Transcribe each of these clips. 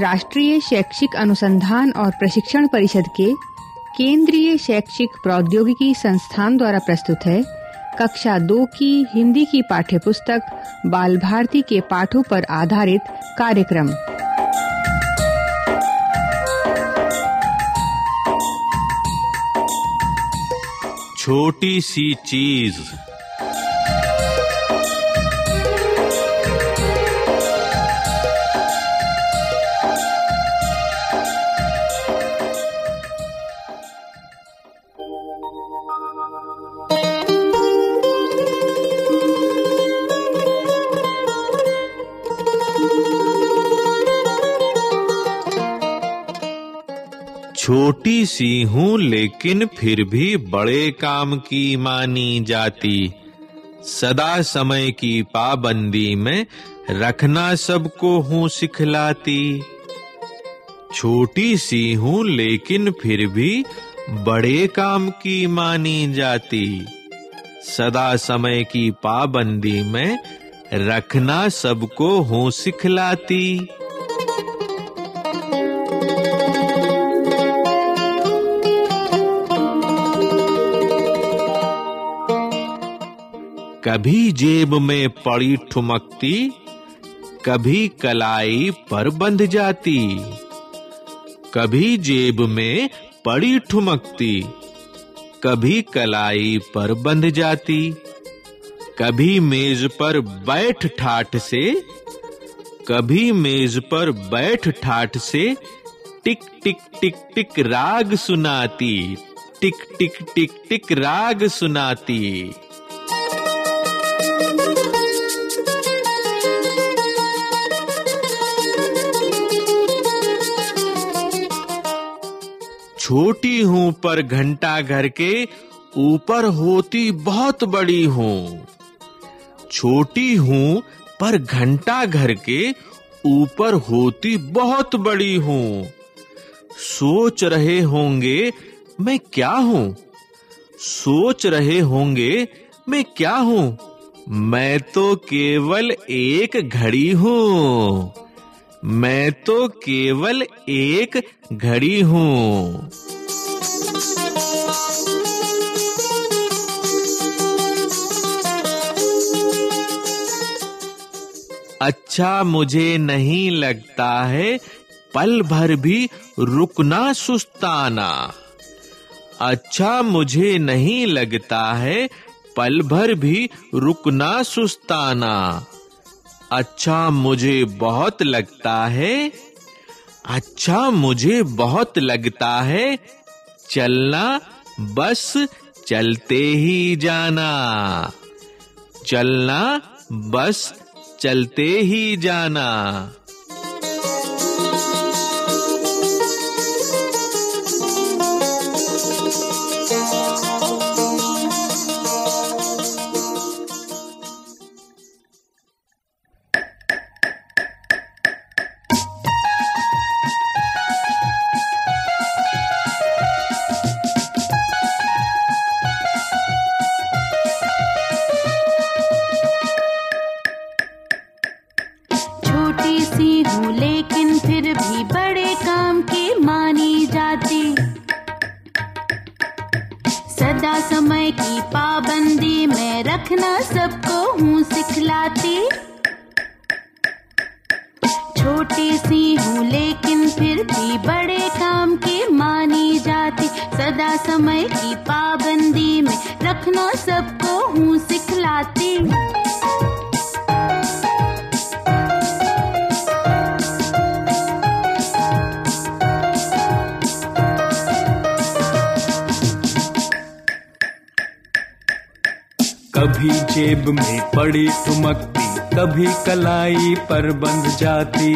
राष्ट्रीय शैक्षिक अनुसंधान और प्रशिक्षण परिषद के केंद्रीय शैक्षिक प्रौद्योगिकी संस्थान द्वारा प्रस्तुत है। कक्षा दो की हिंदी की पाठ्यपुस्तक बाल भारती के पाठों पर आधारित कार्यक्रम। छोटी सी चीज़। छोटी सी हूँ, लेकिन फिर भी बड़े काम की मानी जाती। सदा समय की पाबंदी में रखना सबको हूँ सिखलाती। छोटी सी हूँ, लेकिन फिर भी बड़े काम की मानी जाती। सदा समय की पाबंदी में रखना सबको हूँ सिखलाती। कभी जेब में पड़ी ठुमकती, कभी कलाई पर बंध जाती। कभी जेब में पड़ी ठुमकती, कभी कलाई पर बंध जाती। कभी मेज पर बैठ ठाठ से, कभी मेज पर बैठ ठाठ से टिक टिक टिक टिक राग सुनाती, टिक टिक टिक टिक राग सुनाती। छोटी हूँ पर घंटा घर के, ऊपर होती बहुत बड़ी हूँ। छोटी हूँ, पर घंटा घर के ऊपर होती बहुत बड़ी हूँ। सोच रहे होंगे, मैं क्या हूँ? सोच रहे होंगे, मैं क्या हूँ? मैं तो केवल एक घड़ी हूँ। मैं तो केवल एक घड़ी हूँ। अच्छा मुझे नहीं लगता है पल भर भी रुकना सुस्ताना। अच्छा मुझे नहीं लगता है पल भर भी रुकना सुस्ताना। अच्छा मुझे बहुत लगता है अच्छा मुझे बहुत लगता है, चलना बस चलते ही जाना। चलना बस चलते ही जाना। सिखलाती छोटी सी हूँ, लेकिन फिर भी बड़े काम की मानी जाती। सदा समय की पाबंदी में रखना सबको हूँ, सिखलाती। कभी जेब में पड़ी ठुमकती कभी कलाई पर बंध जाती।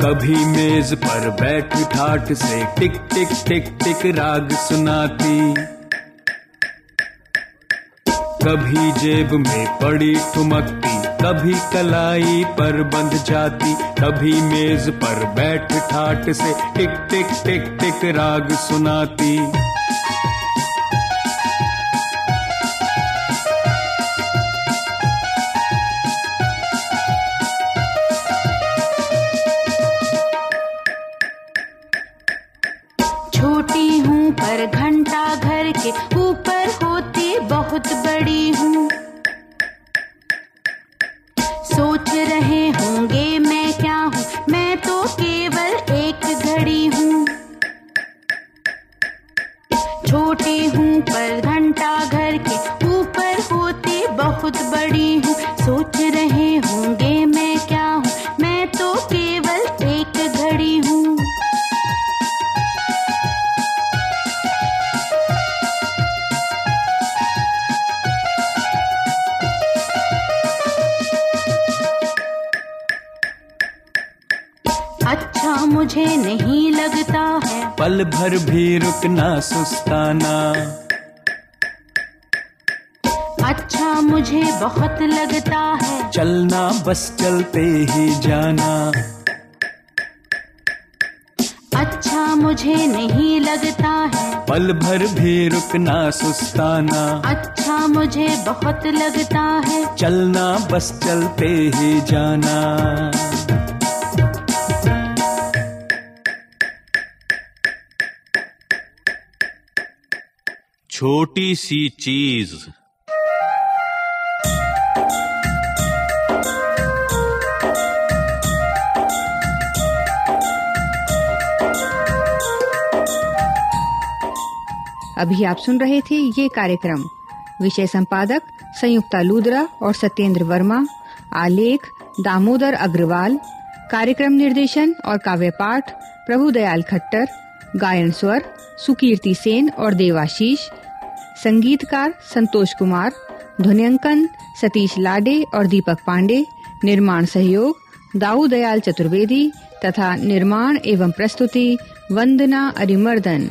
कभी मेज पर बैठ ठाट से टिक टिक टिक टिक राग सुनाती। कभी जेब में पड़ी ठुमकती, कभी कलाई पर बंध जाती। कभी मेज पर बैठ ठाट से टिक टिक टिक टिक राग सुनाती। बहुत बड़ी हूँ। सोच रहे होंगे मैं क्या हूँ? मैं तो केवल एक घड़ी हूँ। अच्छा मुझे नहीं लगता है। पल भर भी रुकना, सुस्ताना। अच्छा मुझे बहुत लगता है। चलना बस चलते ही जाना। अच्छा मुझे नहीं लगता है। पल भर भी रुकना सुस्ताना। अच्छा मुझे बहुत लगता है। चलना बस चलते ही जाना। छोटी सी चीज़। अभी आप सुन रहे थे ये कार्यक्रम। विषय संपादक संयुक्ता लूदरा और सत्येंद्र वर्मा, आलेख दामोदर अग्रवाल, कार्यक्रम निर्देशन और काव्य पाठ प्रभुदयाल खट्टर, गायन स्वर सुकीर्ति सेन और देवाशीष, संगीतकार संतोष कुमार, ध्वनियांकन सतीश लाडे और दीपक पांडे, निर्माण सहयोग दाऊ दयाल चतुर्वेदी तथा निर्माण एवं प्रस्तुति वंदना अरिमर्दन।